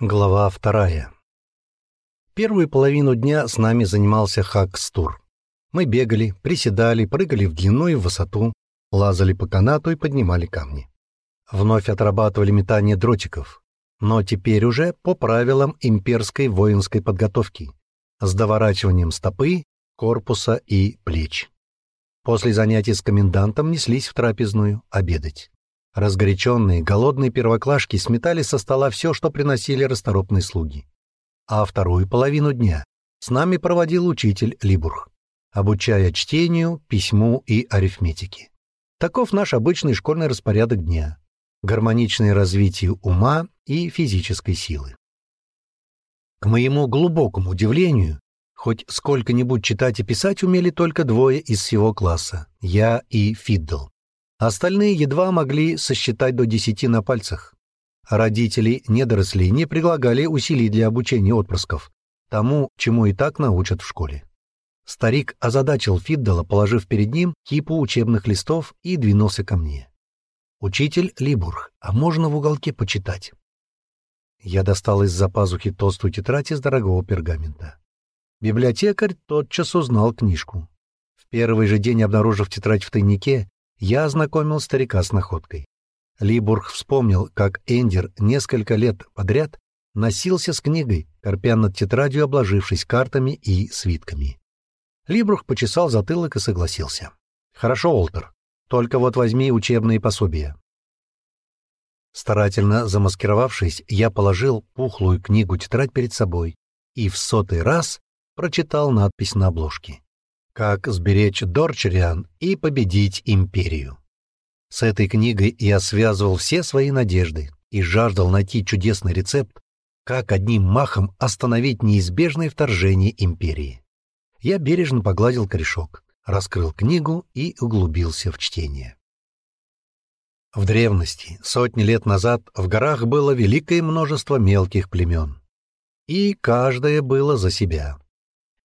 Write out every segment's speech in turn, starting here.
Глава вторая. Первую половину дня с нами занимался Хакстур. Мы бегали, приседали, прыгали в длину и в высоту, лазали по канату и поднимали камни. Вновь отрабатывали метание дротиков, но теперь уже по правилам имперской воинской подготовки, с доворачиванием стопы, корпуса и плеч. После занятий с комендантом неслись в трапезную обедать. Разгоряченные, голодные первоклашки сметали со стола все, что приносили расторопные слуги. А вторую половину дня с нами проводил учитель Либург, обучая чтению, письму и арифметике. Таков наш обычный школьный распорядок дня, гармоничное развитие ума и физической силы. К моему глубокому удивлению, хоть сколько-нибудь читать и писать умели только двое из всего класса — я и Фиддл. Остальные едва могли сосчитать до десяти на пальцах. Родители недорослей не предлагали усилий для обучения отпрысков, тому, чему и так научат в школе. Старик озадачил Фиддала, положив перед ним кипу учебных листов и двинулся ко мне. «Учитель Либург, а можно в уголке почитать?» Я достал из-за пазухи толстую тетрадь из дорогого пергамента. Библиотекарь тотчас узнал книжку. В первый же день, обнаружив тетрадь в тайнике, я ознакомил старика с находкой. Либург вспомнил, как Эндер несколько лет подряд носился с книгой, корпя над тетрадью, обложившись картами и свитками. Либург почесал затылок и согласился. «Хорошо, Олтер, только вот возьми учебные пособия». Старательно замаскировавшись, я положил пухлую книгу-тетрадь перед собой и в сотый раз прочитал надпись на обложке. Как сберечь Дорчериан и победить империю. С этой книгой я связывал все свои надежды и жаждал найти чудесный рецепт, как одним махом остановить неизбежное вторжение империи. Я бережно погладил корешок, раскрыл книгу и углубился в чтение. В древности, сотни лет назад, в горах было великое множество мелких племен. И каждое было за себя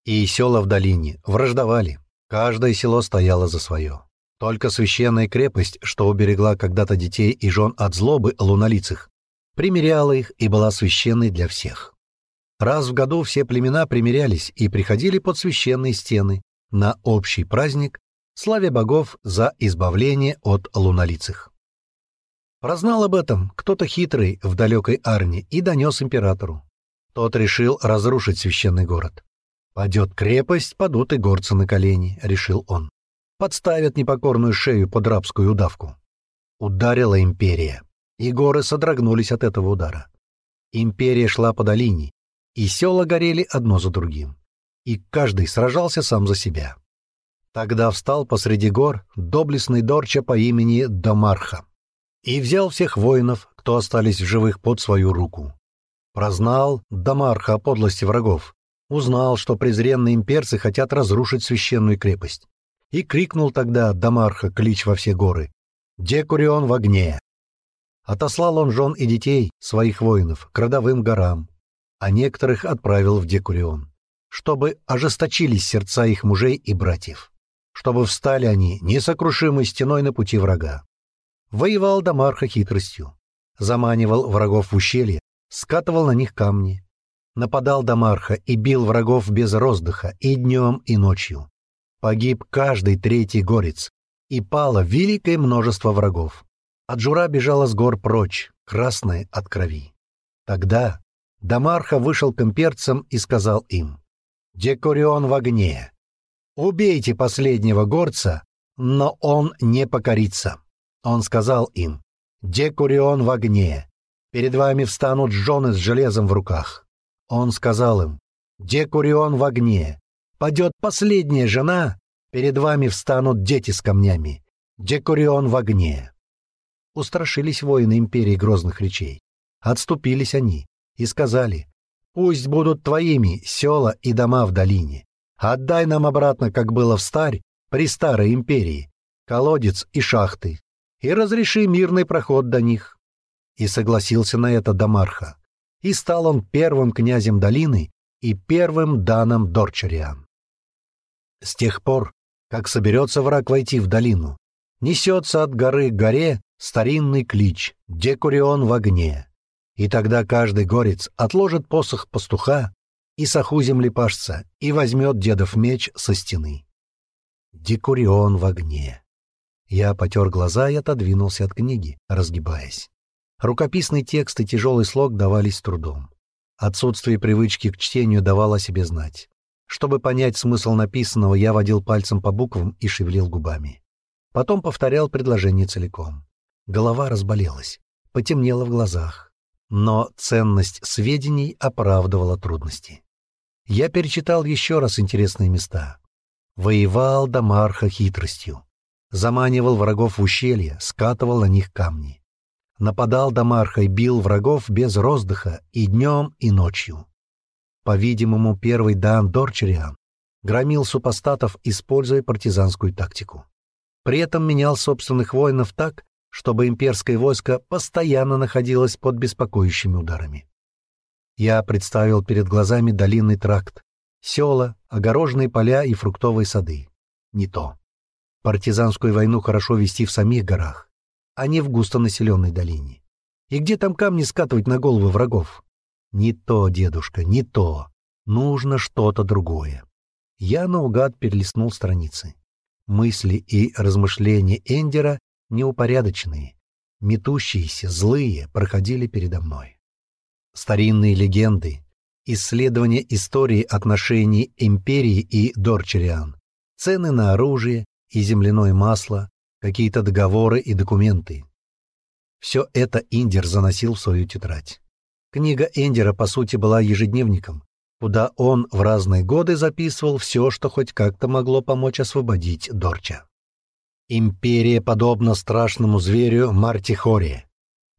и села в долине враждовали. Каждое село стояло за свое. Только священная крепость, что уберегла когда-то детей и жен от злобы лунолицых, примиряла их и была священной для всех. Раз в году все племена примирялись и приходили под священные стены на общий праздник, славя богов за избавление от лунолицых. Прознал об этом кто-то хитрый в далекой Арне и донес императору. Тот решил разрушить священный город. «Падет крепость, падут и горцы на колени», — решил он. «Подставят непокорную шею под рабскую удавку». Ударила империя, и горы содрогнулись от этого удара. Империя шла по долине, и села горели одно за другим, и каждый сражался сам за себя. Тогда встал посреди гор доблестный Дорча по имени Домарха и взял всех воинов, кто остались в живых, под свою руку. Прознал Домарха о подлости врагов Узнал, что презренные имперцы хотят разрушить священную крепость. И крикнул тогда Дамарха клич во все горы. «Декурион в огне!» Отослал он жен и детей, своих воинов, к родовым горам, а некоторых отправил в Декурион, чтобы ожесточились сердца их мужей и братьев, чтобы встали они несокрушимой стеной на пути врага. Воевал Дамарха хитростью, заманивал врагов в ущелье, скатывал на них камни, нападал Дамарха и бил врагов без роздыха и днем, и ночью. Погиб каждый третий горец, и пало великое множество врагов. От Жура бежала с гор прочь, красная от крови. Тогда Дамарха вышел к имперцам и сказал им, «Декурион в огне! Убейте последнего горца, но он не покорится». Он сказал им, «Декурион в огне! Перед вами встанут жены с железом в руках. Он сказал им, «Декурион в огне! Падет последняя жена, перед вами встанут дети с камнями! Декурион в огне!» Устрашились воины империи грозных речей. Отступились они и сказали, «Пусть будут твоими села и дома в долине. Отдай нам обратно, как было в старь, при старой империи, колодец и шахты, и разреши мирный проход до них». И согласился на это Дамарха и стал он первым князем долины и первым даном Дорчариан. С тех пор, как соберется враг войти в долину, несется от горы к горе старинный клич «Декурион в огне», И тогда каждый горец отложит посох пастуха и саху землепашца и возьмет дедов меч со стены. Декурион в огне. Я потер глаза и отодвинулся от книги, разгибаясь. Рукописный текст и тяжелый слог давались с трудом. Отсутствие привычки к чтению давало о себе знать. Чтобы понять смысл написанного, я водил пальцем по буквам и шевелил губами. Потом повторял предложение целиком. Голова разболелась, потемнело в глазах. Но ценность сведений оправдывала трудности. Я перечитал еще раз интересные места. Воевал Дамарха хитростью. Заманивал врагов в ущелье, скатывал на них камни. Нападал Дамарха и бил врагов без роздыха и днем, и ночью. По-видимому, первый Дан Дорчериан громил супостатов, используя партизанскую тактику. При этом менял собственных воинов так, чтобы имперское войско постоянно находилось под беспокоящими ударами. Я представил перед глазами долинный тракт, села, огороженные поля и фруктовые сады. Не то. Партизанскую войну хорошо вести в самих горах, а не в густонаселенной долине. И где там камни скатывать на головы врагов? Не то, дедушка, не то. Нужно что-то другое. Я наугад перелистнул страницы. Мысли и размышления Эндера неупорядоченные, метущиеся, злые, проходили передо мной старинные легенды, исследования истории отношений империи и Дорчериан, цены на оружие и земляное масло, какие-то договоры и документы. Все это Индер заносил в свою тетрадь. Книга Эндера, по сути, была ежедневником, куда он в разные годы записывал все, что хоть как-то могло помочь освободить Дорча. Империя подобна страшному зверю Мартихоре,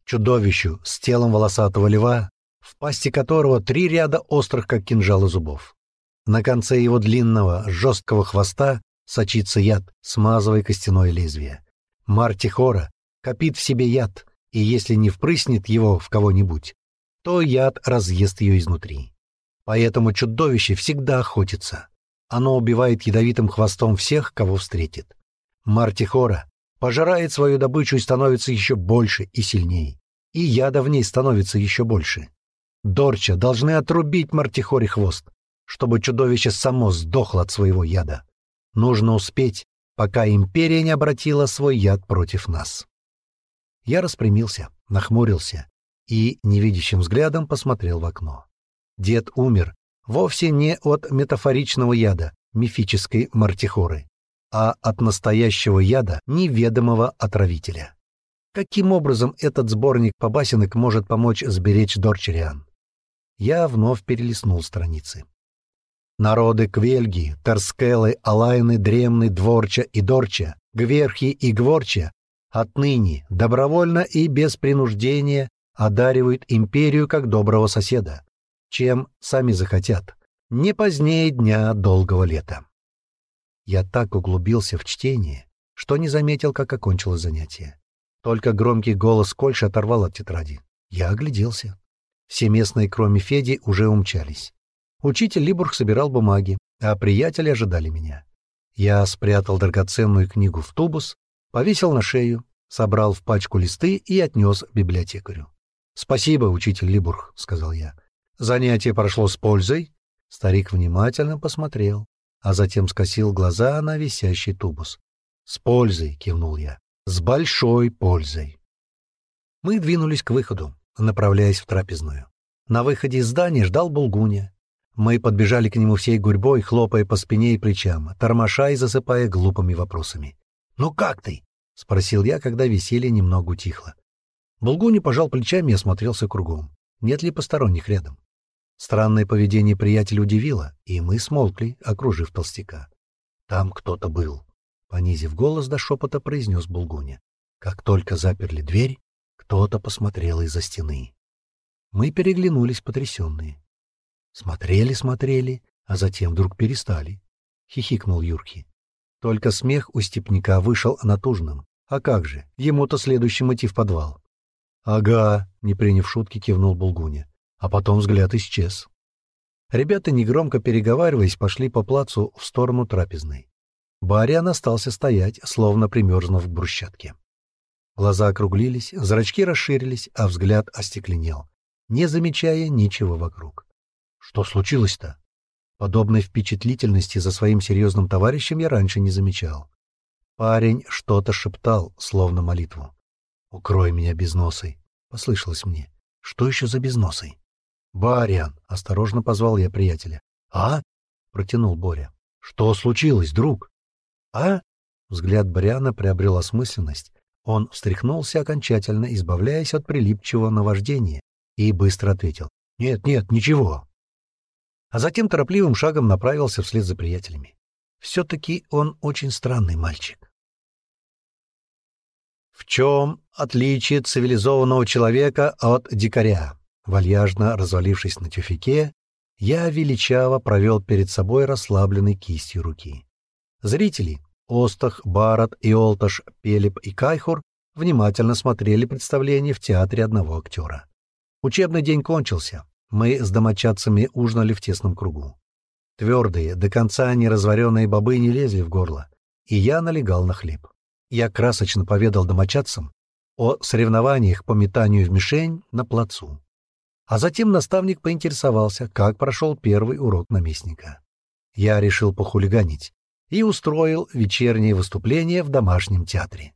чудовищу с телом волосатого льва, в пасти которого три ряда острых, как кинжалы, зубов. На конце его длинного, жесткого хвоста сочится яд, смазывая костяное лезвие. Мартихора копит в себе яд, и если не впрыснет его в кого-нибудь, то яд разъест ее изнутри. Поэтому чудовище всегда охотится. Оно убивает ядовитым хвостом всех, кого встретит. Мартихора пожирает свою добычу и становится еще больше и сильнее. И яда в ней становится еще больше. Дорча должны отрубить Мартихоре хвост, чтобы чудовище само сдохло от своего яда. Нужно успеть, пока империя не обратила свой яд против нас. Я распрямился, нахмурился и невидящим взглядом посмотрел в окно. Дед умер вовсе не от метафоричного яда, мифической мартихоры, а от настоящего яда неведомого отравителя. Каким образом этот сборник побасенок может помочь сберечь Дорчериан? я вновь перелистнул страницы. Народы Квельги, Терскелы, Алайны, Дремны, Дворча и Дорча, Гверхи и Гворча отныне добровольно и без принуждения одаривают империю как доброго соседа, чем сами захотят, не позднее дня долгого лета. Я так углубился в чтение, что не заметил, как окончилось занятие. Только громкий голос Кольша оторвал от тетради. Я огляделся. Все местные, кроме Феди, уже умчались. Учитель Либург собирал бумаги, а приятели ожидали меня. Я спрятал драгоценную книгу в тубус, повесил на шею, собрал в пачку листы и отнес библиотекарю. «Спасибо, учитель Либург», — сказал я. «Занятие прошло с пользой?» Старик внимательно посмотрел, а затем скосил глаза на висящий тубус. «С пользой», — кивнул я, — «с большой пользой». Мы двинулись к выходу направляясь в трапезную. На выходе из здания ждал Булгуня. Мы подбежали к нему всей гурьбой, хлопая по спине и плечам, тормоша и засыпая глупыми вопросами. «Ну как ты?» — спросил я, когда веселье немного утихло. Булгуни пожал плечами и осмотрелся кругом. Нет ли посторонних рядом? Странное поведение приятеля удивило, и мы смолкли, окружив толстяка. «Там кто-то был», — понизив голос до шепота, произнес Булгуня. Как только заперли дверь, кто-то посмотрел из-за стены. Мы переглянулись, потрясенные. Смотрели, смотрели, а затем вдруг перестали. Хихикнул Юрки. Только смех у степняка вышел натужным. А как же, ему-то следующим идти в подвал. «Ага», — не приняв шутки, кивнул Булгуня. А потом взгляд исчез. Ребята, негромко переговариваясь, пошли по плацу в сторону трапезной. Бариан остался стоять, словно примерзнув к брусчатке. Глаза округлились, зрачки расширились, а взгляд остекленел. не замечая ничего вокруг. Что случилось-то? Подобной впечатлительности за своим серьезным товарищем я раньше не замечал. Парень что-то шептал, словно молитву. «Укрой меня безносой», — послышалось мне. «Что еще за безносой?» «Бариан», — осторожно позвал я приятеля. «А?» — протянул Боря. «Что случилось, друг?» «А?» — взгляд Бариана приобрел осмысленность. Он встряхнулся окончательно, избавляясь от прилипчивого наваждения, и быстро ответил. «Нет, нет, ничего». А затем торопливым шагом направился вслед за приятелями. Все-таки он очень странный мальчик. В чем отличие цивилизованного человека от дикаря? Вальяжно развалившись на тюфике, я величаво провел перед собой расслабленной кистью руки. Зрители — Остах, Барат, Иолташ, Пелеп и Кайхур — внимательно смотрели представление в театре одного актера. Учебный день кончился. Мы с домочадцами ужинали в тесном кругу. Твердые, до конца неразваренные бобы не лезли в горло, и я налегал на хлеб. Я красочно поведал домочадцам о соревнованиях по метанию в мишень на плацу. А затем наставник поинтересовался, как прошел первый урок наместника. Я решил похулиганить и устроил вечернее выступление в домашнем театре.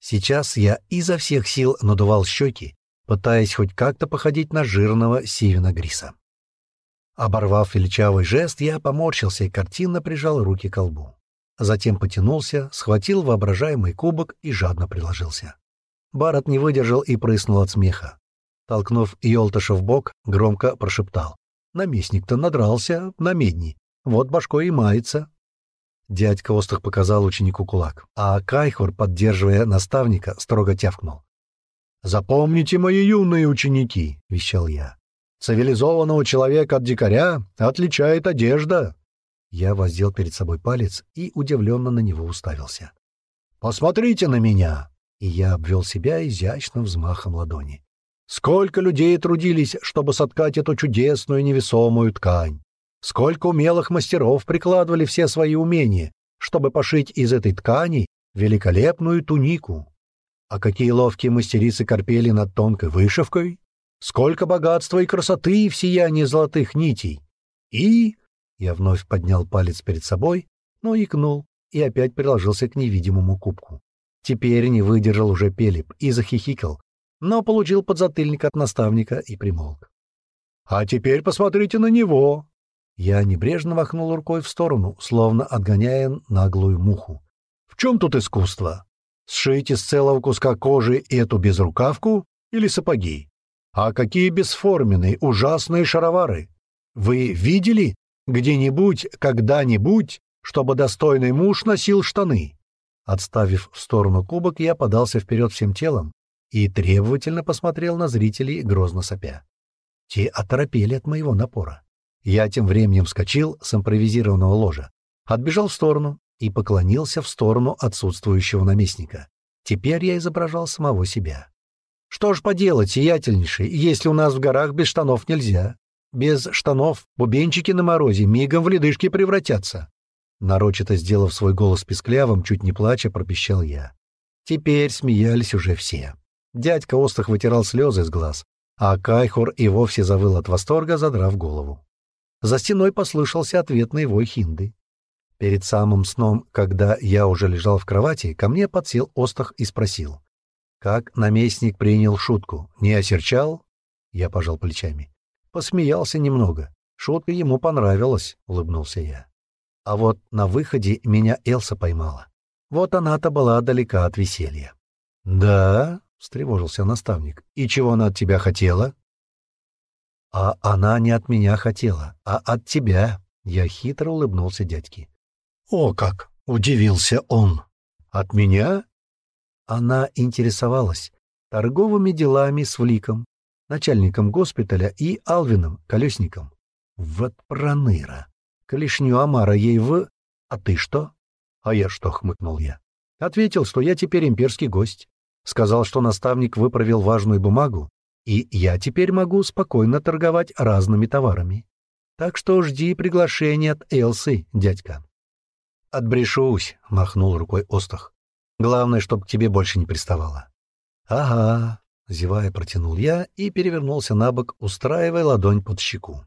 Сейчас я изо всех сил надувал щеки, пытаясь хоть как-то походить на жирного Сивина Гриса. Оборвав величавый жест, я поморщился и картинно прижал руки к колбу. Затем потянулся, схватил воображаемый кубок и жадно приложился. Барат не выдержал и прыснул от смеха. Толкнув Йолташа в бок, громко прошептал. «Наместник-то надрался на медни. Вот башкой и мается». Дядька Остах показал ученику кулак, а Кайхор, поддерживая наставника, строго тявкнул. «Запомните, мои юные ученики!» — вещал я. «Цивилизованного человека от дикаря отличает одежда!» Я воздел перед собой палец и удивленно на него уставился. «Посмотрите на меня!» И я обвел себя изящным взмахом ладони. Сколько людей трудились, чтобы соткать эту чудесную невесомую ткань. Сколько умелых мастеров прикладывали все свои умения, чтобы пошить из этой ткани великолепную тунику. А какие ловкие мастерицы корпели над тонкой вышивкой. Сколько богатства и красоты в сиянии золотых нитей. И... Я вновь поднял палец перед собой, но икнул и опять приложился к невидимому кубку. Теперь не выдержал уже Пелеп и захихикал, но получил подзатыльник от наставника и примолк. «А теперь посмотрите на него!» Я небрежно махнул рукой в сторону, словно отгоняя наглую муху. «В чем тут искусство? Сшить из целого куска кожи эту безрукавку или сапоги? А какие бесформенные, ужасные шаровары! Вы видели где-нибудь, когда-нибудь, чтобы достойный муж носил штаны?» Отставив в сторону кубок, я подался вперед всем телом, и требовательно посмотрел на зрителей, грозно сопя. Те оторопели от моего напора. Я тем временем вскочил с импровизированного ложа, отбежал в сторону и поклонился в сторону отсутствующего наместника. Теперь я изображал самого себя. Что ж поделать, сиятельнейший, если у нас в горах без штанов нельзя? Без штанов бубенчики на морозе мигом в ледышки превратятся. Нарочито сделав свой голос писклявым, чуть не плача, пропищал я. Теперь смеялись уже все. Дядька Остах вытирал слезы из глаз, а Кайхур и вовсе завыл от восторга, задрав голову. За стеной послышался ответный вой хинды. Перед самым сном, когда я уже лежал в кровати, ко мне подсел Остах и спросил. «Как наместник принял шутку? Не осерчал?» Я пожал плечами. Посмеялся немного. Шутка ему понравилась, — улыбнулся я. А вот на выходе меня Элса поймала. Вот она-то была далека от веселья. «Да?» — встревожился наставник. «И чего она от тебя хотела?» «А она не от меня хотела, а от тебя», — я хитро улыбнулся дядьке. «О как!» — удивился он. «От меня?» Она интересовалась торговыми делами с Вликом, начальником госпиталя и Алвином, колесником. Вот проныра. Клешню Амара ей в... А ты что? А я что, хмыкнул я. Ответил, что я теперь имперский гость. Сказал, что наставник выправил важную бумагу, и я теперь могу спокойно торговать разными товарами. Так что жди приглашения от Элсы, дядька. «Отбрешусь», — махнул рукой Остах. «Главное, чтоб к тебе больше не приставала». «Ага», — зевая протянул я и перевернулся на бок, устраивая ладонь под щеку.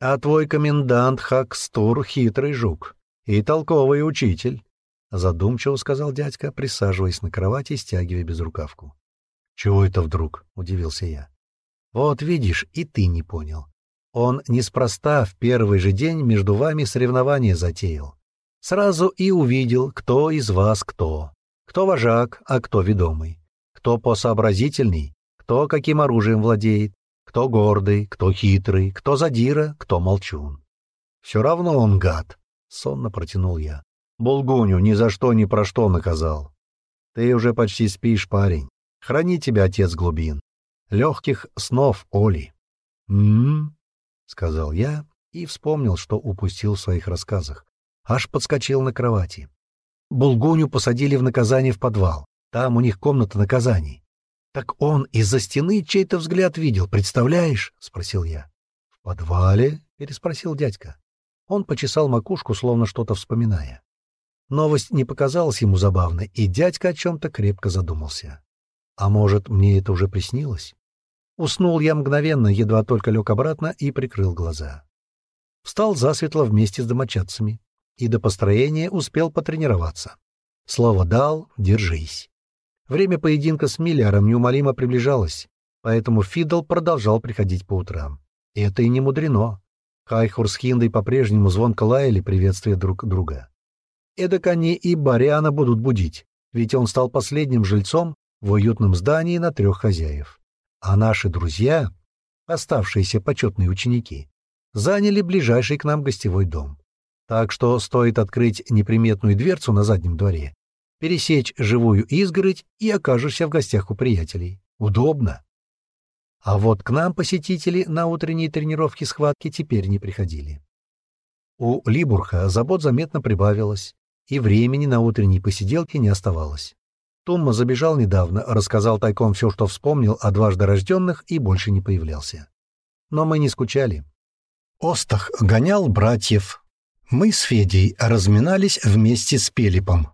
А твой комендант Хакстур — хитрый жук и толковый учитель, — задумчиво сказал дядька, присаживаясь на кровати и стягивая безрукавку. — Чего это вдруг? — удивился я. — Вот видишь, и ты не понял. Он неспроста в первый же день между вами соревнование затеял. Сразу и увидел, кто из вас кто. Кто вожак, а кто ведомый. Кто посообразительней, кто каким оружием владеет, кто гордый, кто хитрый, кто задира, кто молчун. Все равно он гад, — сонно протянул я. Булгуню ни за что ни про что наказал. Ты уже почти спишь, парень. Храни тебя отец глубин. Легких снов, Оли. «М-м-м», сказал я и вспомнил, что упустил в своих рассказах. Аж подскочил на кровати. Булгуню посадили в наказание в подвал. Там у них комната наказаний. Так он из-за стены чей-то взгляд видел, представляешь? — спросил я. — В подвале? — переспросил дядька. Он почесал макушку, словно что-то вспоминая. Новость не показалась ему забавной, и дядька о чем-то крепко задумался. А может, мне это уже приснилось? Уснул я мгновенно, едва только лег обратно и прикрыл глаза. Встал засветло вместе с домочадцами и до построения успел потренироваться. Слово дал — держись. Время поединка с Миллером неумолимо приближалось, поэтому Фидл продолжал приходить по утрам. И это и не мудрено. Хайхур с Хиндой по-прежнему звонко лаяли, приветствуя друг друга. Эдак они и Бариана будут будить, ведь он стал последним жильцом в уютном здании на трех хозяев. А наши друзья, оставшиеся почетные ученики, заняли ближайший к нам гостевой дом. Так что стоит открыть неприметную дверцу на заднем дворе, пересечь живую изгородь и окажешься в гостях у приятелей. Удобно. А вот к нам посетители на утренние тренировки схватки теперь не приходили. У Либурха забот заметно прибавилось, и времени на утренние посиделки не оставалось. Тумма забежал недавно, рассказал тайком все, что вспомнил о дважды рожденных, и больше не появлялся. Но мы не скучали. Остах гонял братьев. Мы с Федей разминались вместе с Пелипом,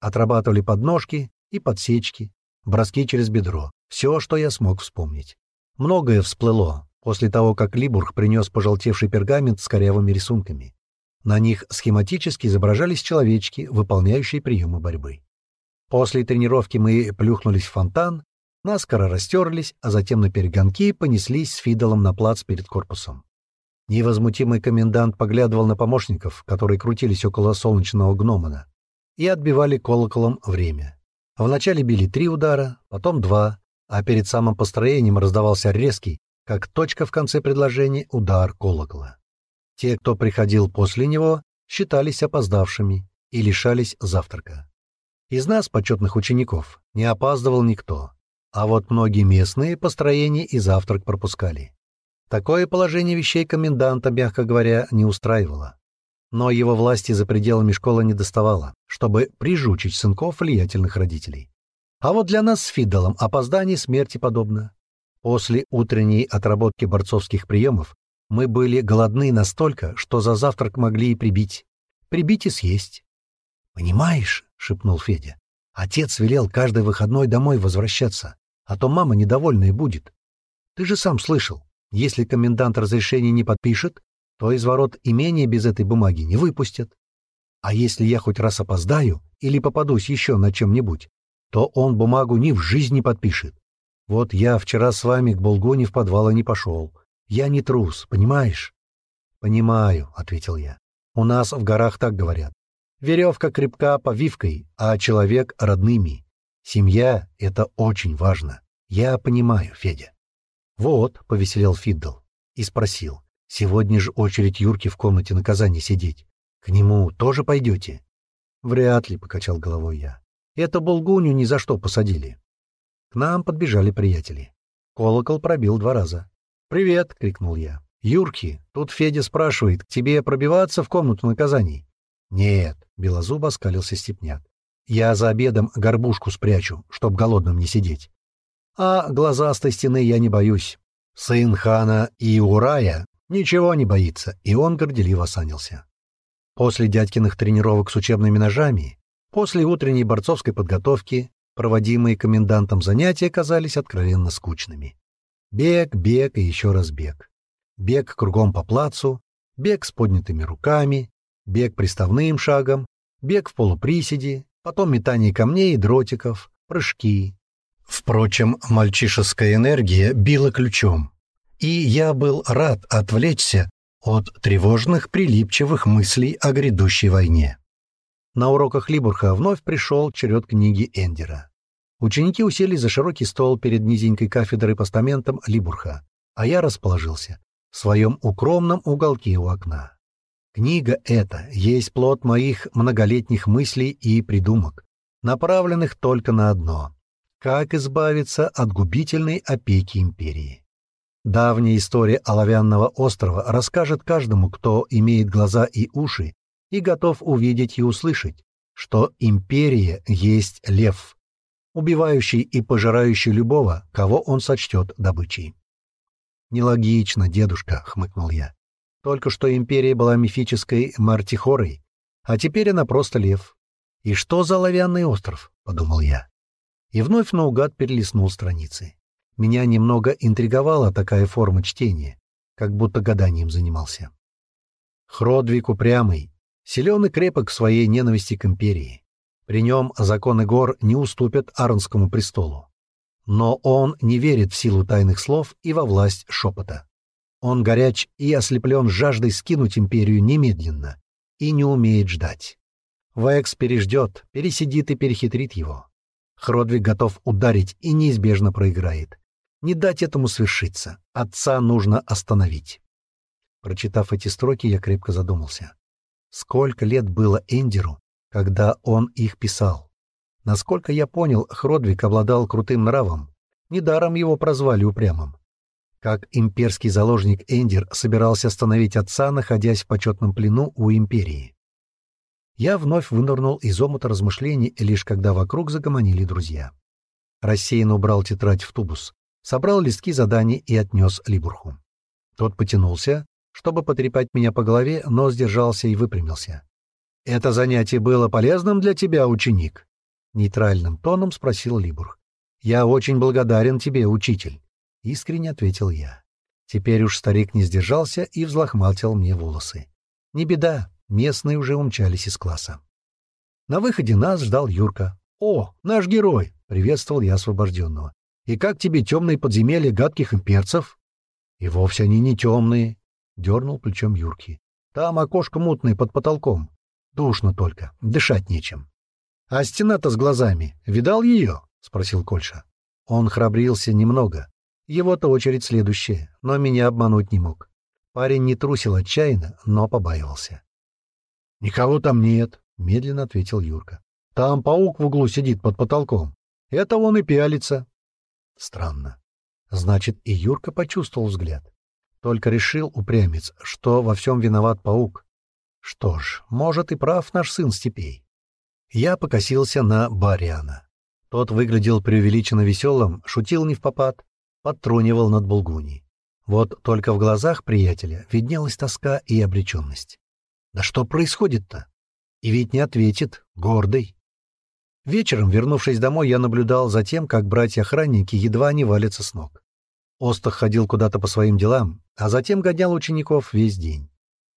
Отрабатывали подножки и подсечки, броски через бедро. Все, что я смог вспомнить. Многое всплыло после того, как Либург принес пожелтевший пергамент с корявыми рисунками. На них схематически изображались человечки, выполняющие приемы борьбы. После тренировки мы плюхнулись в фонтан, наскоро растерлись, а затем на перегонки понеслись с Фидолом на плац перед корпусом. Невозмутимый комендант поглядывал на помощников, которые крутились около солнечного гномона и отбивали колоколом время. Вначале били три удара, потом два, а перед самым построением раздавался резкий, как точка в конце предложения, удар колокола. Те, кто приходил после него, считались опоздавшими и лишались завтрака. Из нас, почетных учеников, не опаздывал никто, а вот многие местные построения и завтрак пропускали. Такое положение вещей коменданта, мягко говоря, не устраивало но его власти за пределами школы не доставало, чтобы прижучить сынков влиятельных родителей. А вот для нас с Фиддалом опоздание смерти подобно. После утренней отработки борцовских приемов мы были голодны настолько, что за завтрак могли и прибить. Прибить и съесть. «Понимаешь», — шепнул Федя, — «отец велел каждый выходной домой возвращаться, а то мама недовольная будет. Ты же сам слышал, если комендант разрешение не подпишет, то из ворот имения без этой бумаги не выпустят. А если я хоть раз опоздаю или попадусь еще на чем-нибудь, то он бумагу ни в жизни подпишет. Вот я вчера с вами к Болгоне в подвал не пошел. Я не трус, понимаешь? — Понимаю, — ответил я. — У нас в горах так говорят. Веревка крепка повивкой, а человек — родными. Семья — это очень важно. Я понимаю, Федя. — Вот, — повеселел Фиддл и спросил. Сегодня же очередь Юрки в комнате наказания сидеть. К нему тоже пойдете? Вряд ли, — покачал головой я. Это Болгуню ни за что посадили. К нам подбежали приятели. Колокол пробил два раза. «Привет!» — крикнул я. «Юрки, тут Федя спрашивает, к тебе пробиваться в комнату наказаний?» «Нет», — белозуб оскалился степняк. «Я за обедом горбушку спрячу, чтоб голодным не сидеть. А глазастой стены я не боюсь. Сын хана и Урая Ничего не боится, и он горделиво осанился. После дядькиных тренировок с учебными ножами, после утренней борцовской подготовки, проводимые комендантом занятия казались откровенно скучными. Бег, бег и еще раз бег. Бег кругом по плацу, бег с поднятыми руками, бег приставным шагом, бег в полуприседе, потом метание камней и дротиков, прыжки. Впрочем, мальчишеская энергия била ключом, и я был рад отвлечься от тревожных прилипчивых мыслей о грядущей войне. На уроках Либурха вновь пришел черед книги Эндера. Ученики уселись за широкий стол перед низенькой кафедрой постаментом Либурха, а я расположился в своем укромном уголке у окна. Книга эта есть плод моих многолетних мыслей и придумок, направленных только на одно — как избавиться от губительной опеки империи. Давняя история Оловянного острова расскажет каждому, кто имеет глаза и уши и готов увидеть и услышать, что империя есть лев, убивающий и пожирающий любого, кого он сочтет добычей. «Нелогично, дедушка», — хмыкнул я. «Только что империя была мифической Мартихорой, а теперь она просто лев. И что за оловянный остров?» — подумал я. И вновь наугад перелистнул страницы. Меня немного интриговала такая форма чтения, как будто гаданием занимался. Хродвик упрямый, Силен и крепок в своей ненависти к империи. При нем законы гор не уступят Арнскому престолу. Но он не верит в силу тайных слов и во власть шепота. Он горяч и ослеплен жаждой скинуть империю немедленно и не умеет ждать. Векс переждет, пересидит и перехитрит его. Хродвиг готов ударить и неизбежно проиграет. Не дать этому свершиться. Отца нужно остановить. Прочитав эти строки, я крепко задумался. Сколько лет было Эндеру, когда он их писал? Насколько я понял, Хродвик обладал крутым нравом. Недаром его прозвали упрямым. Как имперский заложник Эндер собирался остановить отца, находясь в почетном плену у империи. Я вновь вынырнул из омута размышлений, лишь когда вокруг загомонили друзья. Рассеянно убрал тетрадь в тубус, собрал листки заданий и отнес Либурху. Тот потянулся, чтобы потрепать меня по голове, но сдержался и выпрямился. «Это занятие было полезным для тебя, ученик?» Нейтральным тоном спросил Либург. «Я очень благодарен тебе, учитель», — искренне ответил я. Теперь уж старик не сдержался и взлохматил мне волосы. «Не беда, местные уже умчались из класса». На выходе нас ждал Юрка. «О, наш герой!» — приветствовал я освобожденного. «И как тебе темные подземелья гадких имперцев?» «И вовсе они не темные», Дернул плечом Юрки. Там окошко мутное под потолком. Душно только, дышать нечем. — А стена-то с глазами, видал ее? — спросил Кольша. Он храбрился немного. Его-то очередь следующая, но меня обмануть не мог. Парень не трусил отчаянно, но побаивался. — Никого там нет, — медленно ответил Юрка. — Там паук в углу сидит под потолком. Это он и пялится. Странно. Значит, и Юрка почувствовал взгляд. Только решил упрямец, что во всем виноват паук. Что ж, может и прав наш сын Степей. Я покосился на Бариана. Тот выглядел преувеличенно веселым, шутил не в попад, подтрунивал над Булгуни. Вот только в глазах приятеля виднелась тоска и обреченность. Да что происходит-то? И ведь не ответит, гордый. Вечером, вернувшись домой, я наблюдал за тем, как братья-охранники едва не валятся с ног. Остах ходил куда-то по своим делам, а затем гонял учеников весь день.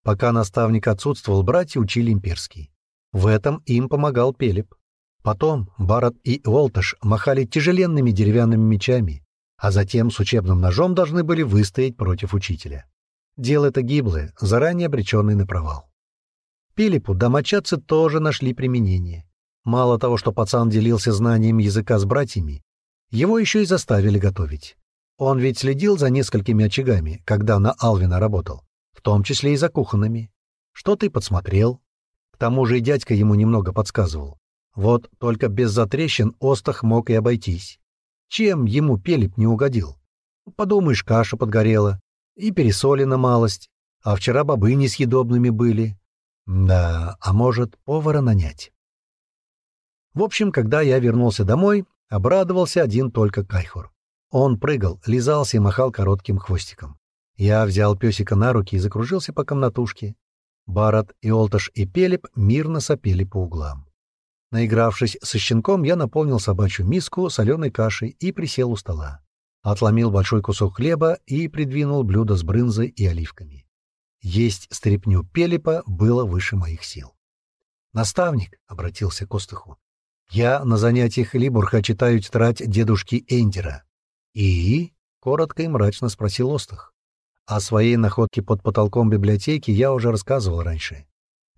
Пока наставник отсутствовал, братья учили имперский. В этом им помогал Пелеп. Потом Барат и Уолташ махали тяжеленными деревянными мечами, а затем с учебным ножом должны были выстоять против учителя. Дело это гиблое, заранее обреченный на провал. Пилипу домочадцы тоже нашли применение. Мало того, что пацан делился знанием языка с братьями, его еще и заставили готовить. Он ведь следил за несколькими очагами, когда на Алвина работал, в том числе и за кухонными. Что ты подсмотрел? К тому же и дядька ему немного подсказывал. Вот только без затрещин Остах мог и обойтись. Чем ему Пелеп не угодил? Подумаешь, каша подгорела, и пересолена малость, а вчера бобы несъедобными были. Да, а может, повара нанять? В общем, когда я вернулся домой, обрадовался один только Кайхур. Он прыгал, лизался и махал коротким хвостиком. Я взял песика на руки и закружился по комнатушке. Барат, Иолташ и Пелеп мирно сопели по углам. Наигравшись со щенком, я наполнил собачью миску соленой кашей и присел у стола. Отломил большой кусок хлеба и придвинул блюдо с брынзой и оливками. Есть стряпню Пелепа было выше моих сил. «Наставник», — обратился к Остаху, — «я на занятиях Либурха читаю тетрадь дедушки Эндера». «И?» — коротко и мрачно спросил Остах. О своей находке под потолком библиотеки я уже рассказывал раньше.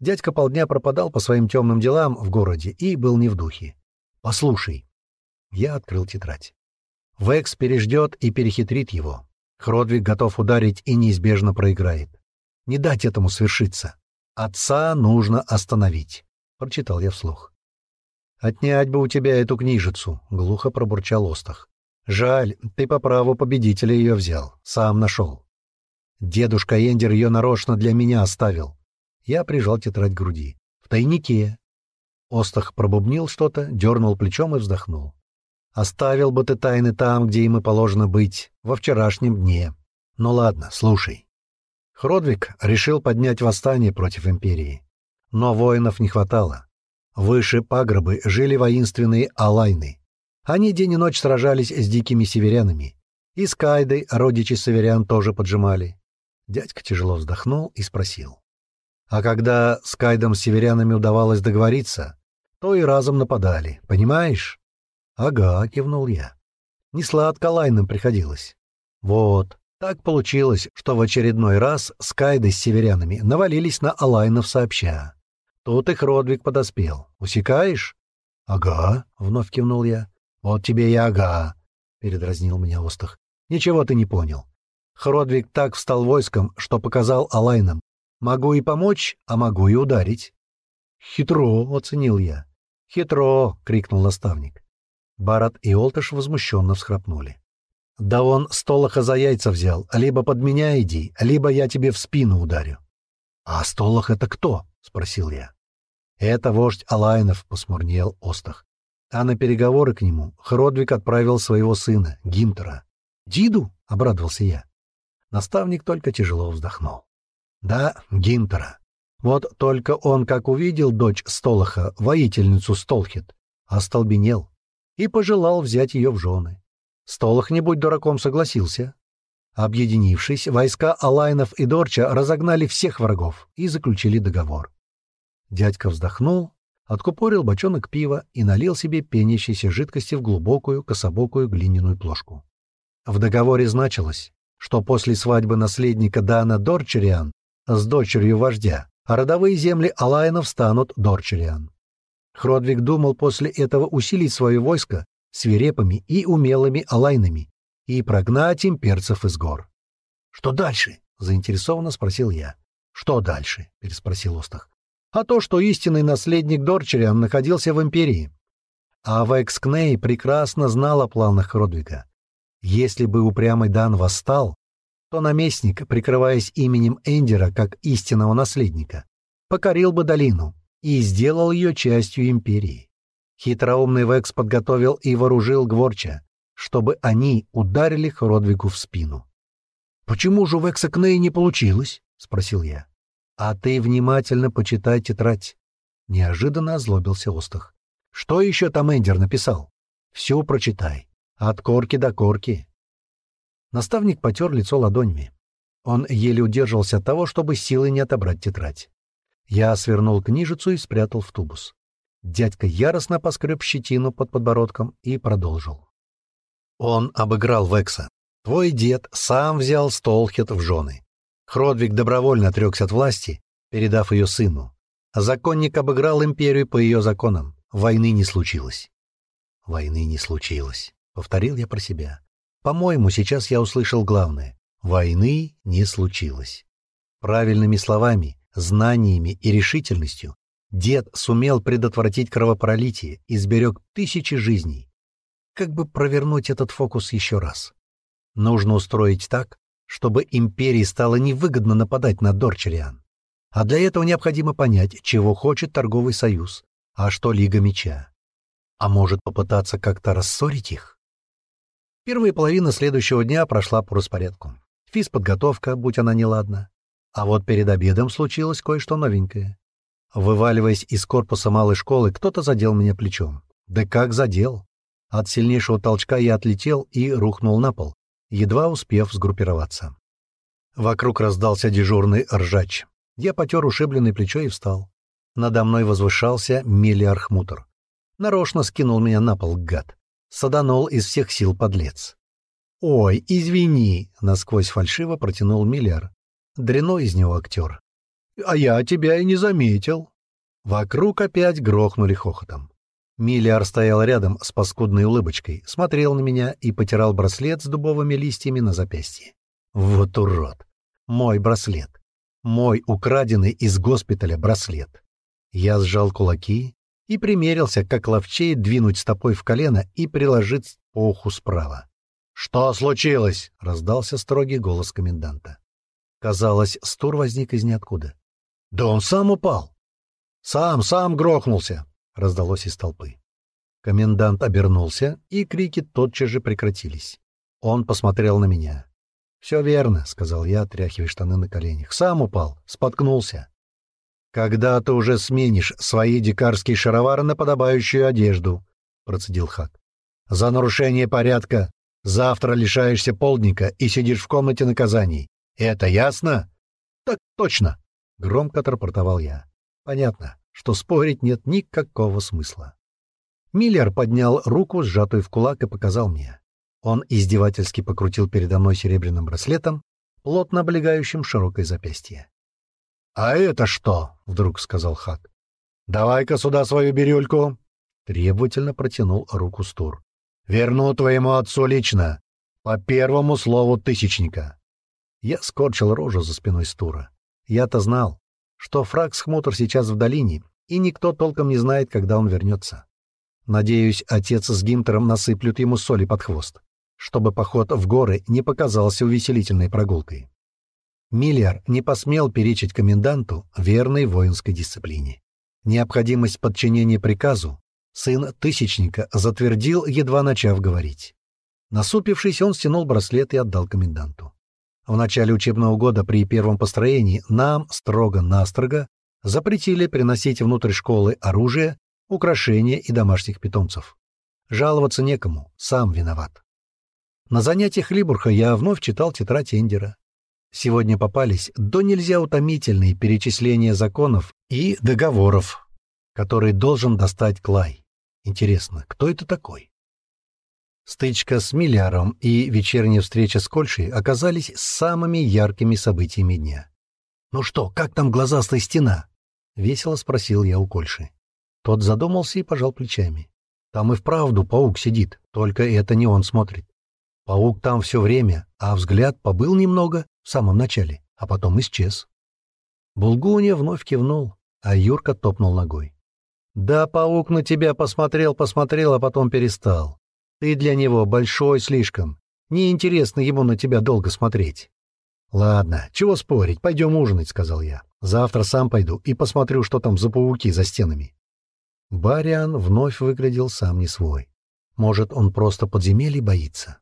Дядька полдня пропадал по своим темным делам в городе и был не в духе. «Послушай». Я открыл тетрадь. Векс переждет и перехитрит его. Хродвиг готов ударить и неизбежно проиграет. Не дать этому свершиться. Отца нужно остановить, — прочитал я вслух. «Отнять бы у тебя эту книжицу», — глухо пробурчал Остах. «Жаль, ты по праву победителя ее взял, сам нашел. Дедушка Эндер ее нарочно для меня оставил. Я прижал тетрадь к груди. В тайнике. Остах пробубнил что-то, дернул плечом и вздохнул. Оставил бы ты тайны там, где им и положено быть, во вчерашнем дне. Ну ладно, слушай. Хродвиг решил поднять восстание против империи. Но воинов не хватало. Выше пагробы жили воинственные алайны. Они день и ночь сражались с дикими северянами. И с Кайдой родичи северян тоже поджимали. Дядька тяжело вздохнул и спросил. А когда с Кайдом с северянами удавалось договориться, то и разом нападали, понимаешь? — Ага, — кивнул я. Не сладко лайным приходилось. Вот, так получилось, что в очередной раз Скайды с северянами навалились на Алайнов сообща. Тут их Родвиг подоспел. Усекаешь? — Ага, — вновь кивнул я. — Вот тебе и ага, — передразнил меня Остах. — Ничего ты не понял. Хродвиг так встал войском, что показал Алайнам, Могу и помочь, а могу и ударить. Хитро, оценил я. Хитро, крикнул наставник. Барат и Олтыш возмущенно всхрапнули. Да он Столоха за яйца взял, либо под меня иди, либо я тебе в спину ударю. А Столох это кто? спросил я. Это вождь Алайнов, посмурнел Остах. А на переговоры к нему Хродвиг отправил своего сына, Гимтера. «Диду?» — обрадовался я. Наставник только тяжело вздохнул. Да, Гинтера. Вот только он, как увидел дочь Столоха, воительницу Столхит, остолбенел и пожелал взять ее в жены. Столох, не будь дураком, согласился. Объединившись, войска Алайнов и Дорча разогнали всех врагов и заключили договор. Дядька вздохнул, откупорил бочонок пива и налил себе пенящейся жидкости в глубокую кособокую глиняную плошку. В договоре значилось, что после свадьбы наследника Дана Дорчериан с дочерью вождя, родовые земли Алайнов станут Дорчериан. Хродвиг думал после этого усилить свое войско свирепыми и умелыми алайнами и прогнать имперцев из гор. «Что дальше?» — заинтересованно спросил я. «Что дальше?» — переспросил Остах. «А то, что истинный наследник Дорчериан находился в империи. А Векскней прекрасно знал о планах Хродвига. Если бы упрямый Дан восстал, то наместник, прикрываясь именем Эндера как истинного наследника, покорил бы долину и сделал ее частью империи. Хитроумный Векс подготовил и вооружил Гворча, чтобы они ударили Хродвигу в спину. «Почему же у Векса Кней не получилось?» — спросил я. «А ты внимательно почитай тетрадь». Неожиданно озлобился Остах. «Что еще там Эндер написал? Все прочитай. От корки до корки. Наставник потер лицо ладонями. Он еле удержался от того, чтобы силой не отобрать тетрадь. Я свернул книжицу и спрятал в тубус. Дядька яростно поскреб щетину под подбородком и продолжил. Он обыграл Векса. Твой дед сам взял Столхет в жены. Хродвиг добровольно отрекся от власти, передав ее сыну. Законник обыграл империю по ее законам. Войны не случилось. Войны не случилось, — повторил я про себя. По-моему, сейчас я услышал главное. Войны не случилось. Правильными словами, знаниями и решительностью дед сумел предотвратить кровопролитие и сберег тысячи жизней. Как бы провернуть этот фокус еще раз? Нужно устроить так, чтобы империи стало невыгодно нападать на Дорчериан. А для этого необходимо понять, чего хочет торговый союз, а что Лига Меча. А может попытаться как-то рассорить их? Первая половина следующего дня прошла по распорядку. Физподготовка, будь она неладна. А вот перед обедом случилось кое-что новенькое. Вываливаясь из корпуса малой школы, кто-то задел меня плечом. Да как задел? От сильнейшего толчка я отлетел и рухнул на пол, едва успев сгруппироваться. Вокруг раздался дежурный ржач. Я потер ушибленное плечо и встал. Надо мной возвышался Мелиархмутер. Нарочно скинул меня на пол, гад. Саданул из всех сил подлец. «Ой, извини!» — насквозь фальшиво протянул Миллиар. Дряно из него актер. «А я тебя и не заметил!» Вокруг опять грохнули хохотом. Миллиар стоял рядом с паскудной улыбочкой, смотрел на меня и потирал браслет с дубовыми листьями на запястье. Вот урод! Мой браслет! Мой украденный из госпиталя браслет! Я сжал кулаки и примерился, как ловчей двинуть стопой в колено и приложить по справа. «Что случилось?» — раздался строгий голос коменданта. Казалось, стур возник из ниоткуда. «Да он сам упал!» «Сам, сам грохнулся!» — раздалось из толпы. Комендант обернулся, и крики тотчас же прекратились. Он посмотрел на меня. «Все верно», — сказал я, отряхивая штаны на коленях. «Сам упал, споткнулся». «Когда ты уже сменишь свои дикарские шаровары на подобающую одежду», — процедил Хак. «За нарушение порядка завтра лишаешься полдника и сидишь в комнате наказаний. Это ясно?» «Так точно», — громко отрапортовал я. «Понятно что спорить нет никакого смысла. Миллер поднял руку, сжатую в кулак, и показал мне. Он издевательски покрутил передо мной серебряным браслетом, плотно облегающим широкое запястье. «А это что?» — вдруг сказал Хак. «Давай-ка сюда свою бирюльку!» Требовательно протянул руку Стур. «Верну твоему отцу лично, по первому слову тысячника». Я скорчил рожу за спиной Стура. Я-то знал, что Фраксхмутер сейчас в долине, и никто толком не знает, когда он вернется. Надеюсь, отец с Гинтером насыплют ему соли под хвост, чтобы поход в горы не показался увеселительной прогулкой. Миллиар не посмел перечить коменданту верной воинской дисциплине. Необходимость подчинения приказу сын Тысячника затвердил, едва начав говорить. Насупившись, он стянул браслет и отдал коменданту. В начале учебного года при первом построении нам строго-настрого запретили приносить внутрь школы оружие, украшения и домашних питомцев. Жаловаться некому, сам виноват. На занятиях Либурха я вновь читал тетрадь Эндера. Сегодня попались до нельзя утомительные перечисления законов и договоров, которые должен достать Клай. Интересно, кто это такой? Стычка с Милляром и вечерняя встреча с Кольшей оказались самыми яркими событиями дня. «Ну что, как там глазастая стена?» — весело спросил я у Кольши. Тот задумался и пожал плечами. «Там и вправду паук сидит, только это не он смотрит. Паук там все время, а взгляд побыл немного в самом начале, а потом исчез». Булгуня вновь кивнул, а Юрка топнул ногой. «Да, паук на тебя посмотрел, посмотрел, а потом перестал. Ты для него большой слишком. Неинтересно ему на тебя долго смотреть. Ладно, чего спорить, пойдем ужинать, сказал я. Завтра сам пойду и посмотрю, что там за пауки за стенами. Бариан вновь выглядел сам не свой. Может, он просто подземелья боится?